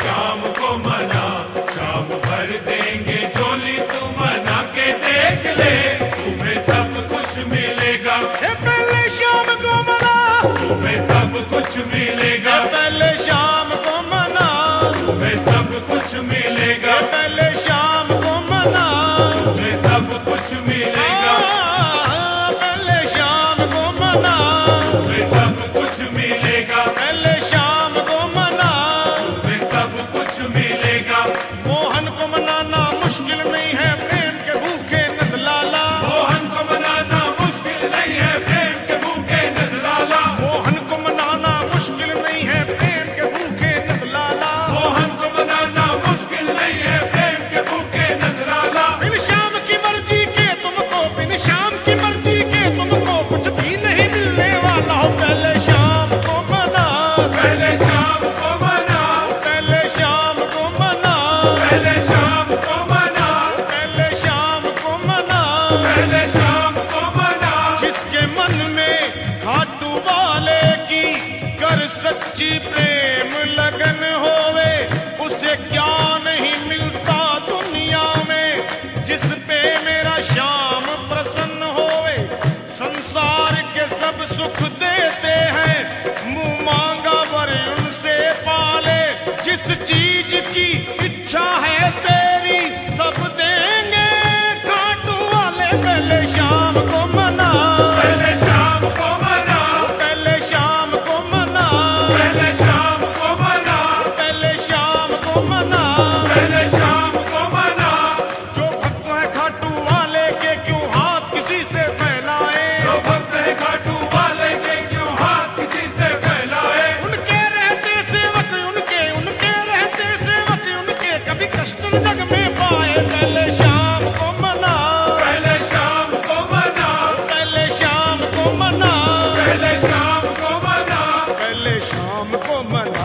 श्याम जिसके मन में वाले की कर सच्ची प्रेम लगन होवे उसे क्या Money.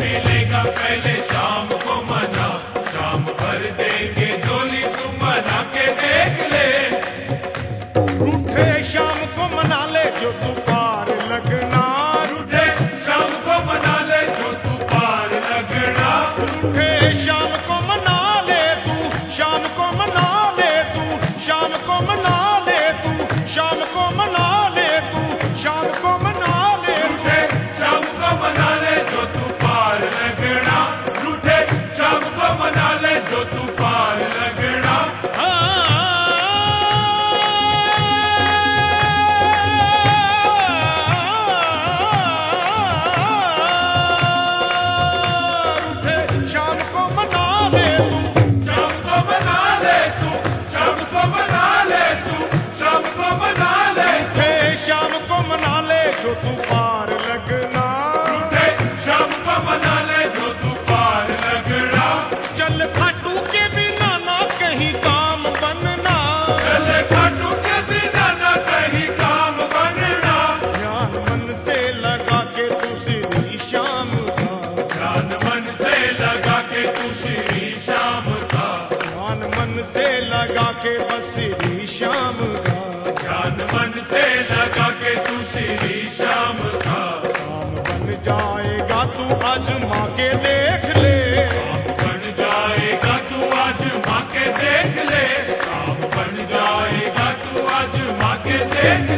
मिलेगा पहले। से लगा के तू श्री श्याम था। बन जाएगा तू आज मा के देख ले। बन जाएगा तू आज मा के देख ले। राम बन जाएगा तू आज मा के देख ले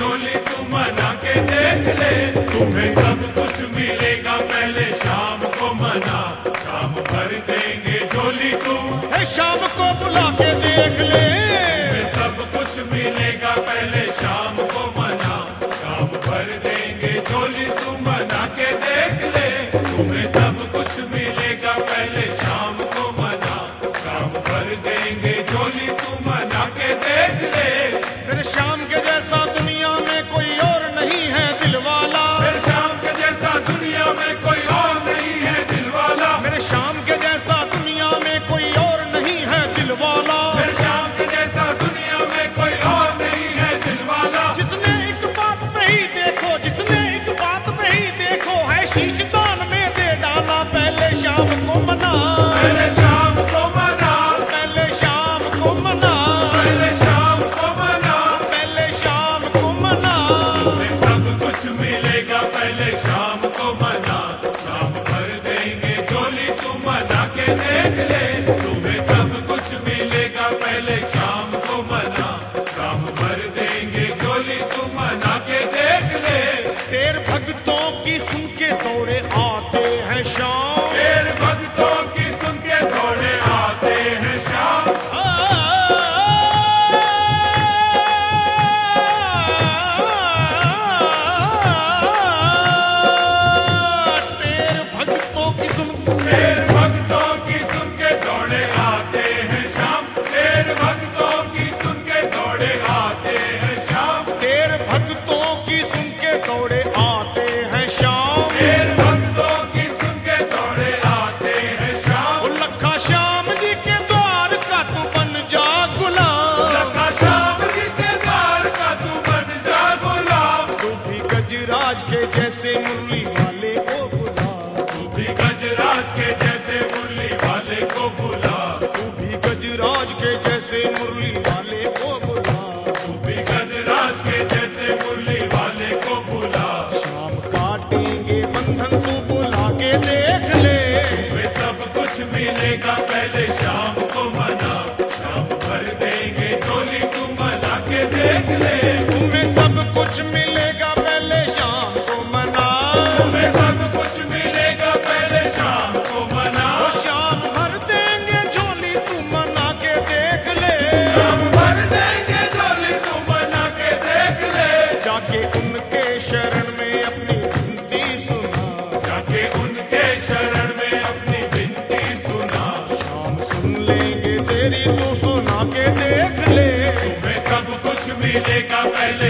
डोली तू मना के देख ले। तुम्हें सब कुछ मिलेगा पहले शाम को मना। शाम भर देंगे डोली तू। है शाम को बुला के देख ले। सब कुछ मिलेगा पहले शाम को मना। शाम भर देंगे डोली तू मना के देख ले। तुम्हें सब कुछ मिलेगा पहले शाम मिलेगा पहले